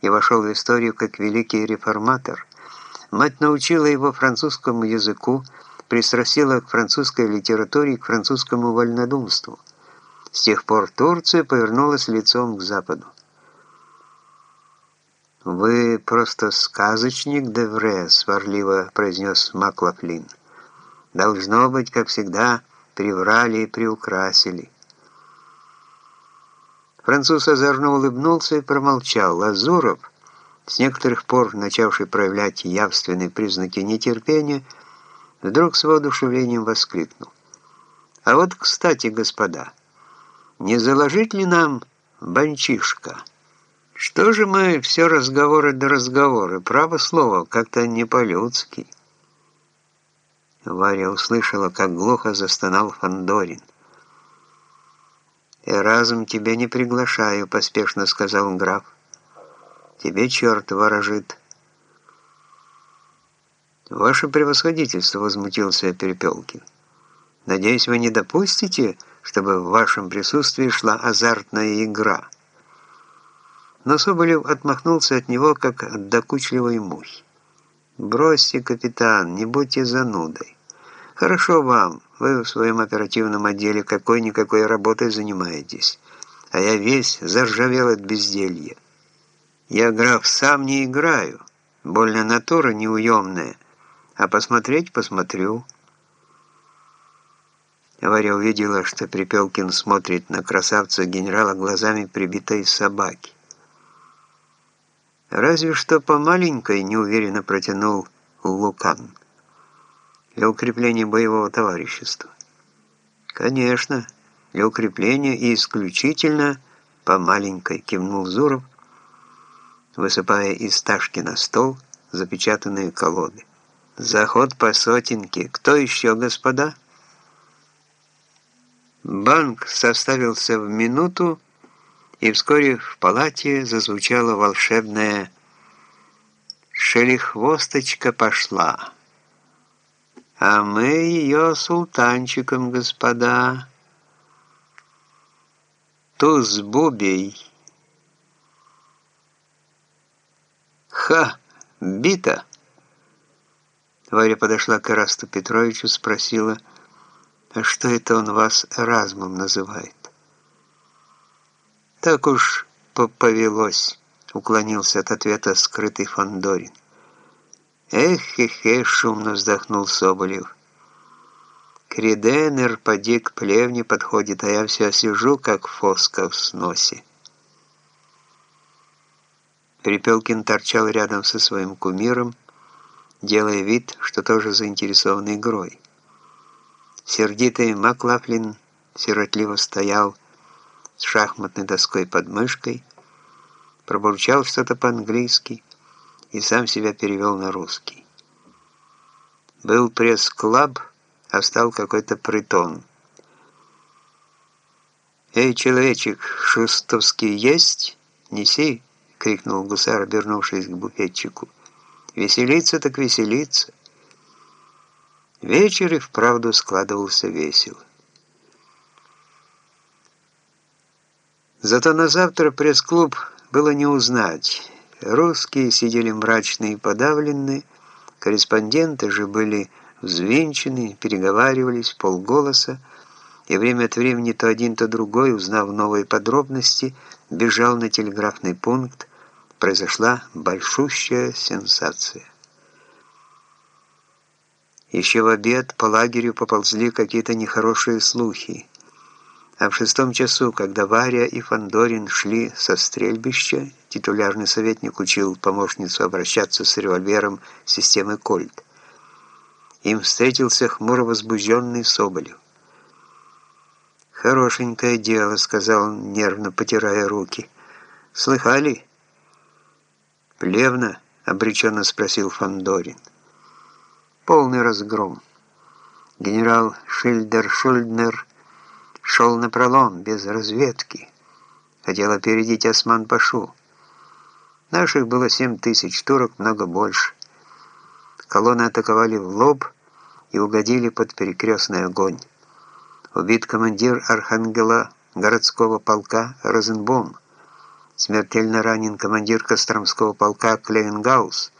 и вошел в историю как великий реформатор. Мать научила его французскому языку, пристрастила к французской литературе и к французскому вольнодумству. С тех пор Турция повернулась лицом к Западу. «Вы просто сказочник, Девре», — сварливо произнес Маклафлин. «Должно быть, как всегда, приврали и приукрасили». Француз озорно улыбнулся и промолчал. Лазуров, с некоторых пор начавший проявлять явственные признаки нетерпения, вдруг с воодушевлением воскликнул. «А вот, кстати, господа, не заложить ли нам банчишка? Что же мы все разговоры до разговоры? Право слово, как-то не по-людски». Варя услышала, как глухо застонал Фандорин. «Эразм тебя не приглашаю», — поспешно сказал граф. «Тебе черт ворожит». «Ваше превосходительство», — возмутился Перепелкин. «Надеюсь, вы не допустите, чтобы в вашем присутствии шла азартная игра». Но Соболев отмахнулся от него, как от докучливой мухи. «Бросьте, капитан, не будьте занудой. Хорошо вам». Вы в своем оперативном отделе какой-никакой работой занимаетесь, а я весь заржавел от безделья. Я, граф, сам не играю, больно натура неуемная, а посмотреть посмотрю». Варя увидела, что Припелкин смотрит на красавца генерала глазами прибитой собаки. «Разве что по маленькой неуверенно протянул Лукан» для укрепления боевого товарищества. Конечно, для укрепления и исключительно по маленькой, кивнул Зуров, высыпая из ташки на стол запечатанные колоды. Заход по сотенке. Кто еще, господа? Банк составился в минуту, и вскоре в палате зазвучала волшебная «Шелихвосточка пошла». А мы ее султанчиком, господа. Туз бубей. Ха, бита. Варя подошла к Ирасту Петровичу, спросила, а что это он вас размом называет? Так уж повелось, уклонился от ответа скрытый Фандорин. «Эх-хе-хе!» — шумно вздохнул Соболев. Криденер поди к плевне подходит, а я все сижу, как фоска в сносе. Перепелкин торчал рядом со своим кумиром, делая вид, что тоже заинтересован игрой. Сердитый Маклафлин сиротливо стоял с шахматной доской под мышкой, пробурчал что-то по-английски, и сам себя перевел на русский. Был пресс-клаб, а стал какой-то притон. «Эй, человечек, шустовский есть? Неси!» — крикнул гусар, обернувшись к буфетчику. «Веселиться так веселиться!» Вечер и вправду складывался весело. Зато на завтра пресс-клуб было не узнать. Русские сидели мрачные и подавленные, корреспонденты же были взвинчены, переговаривались полголоса, и время от времени то один, то другой, узнав новые подробности, бежал на телеграфный пункт, произошла большущая сенсация. Еще в обед по лагерю поползли какие-то нехорошие слухи. А в шестом часу, когда Варя и Фандорин шли со стрельбища, титулярный советник учил помощницу обращаться с револьвером системы «Кольт». Им встретился хмуро возбужденный Соболев. «Хорошенькое дело», — сказал он, нервно потирая руки. «Слыхали?» «Плевно?» — обреченно спросил Фандорин. «Полный разгром. Генерал Шильдер-Шульднер шел на пролом без разведки. Хотел опередить Осман-Пашу. Наших было семь тысяч, турок много больше. Колонны атаковали в лоб и угодили под перекрестный огонь. Убит командир Архангела городского полка Розенбом. смертельно ранен командир Костромского полка Клейнгаус,